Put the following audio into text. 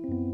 you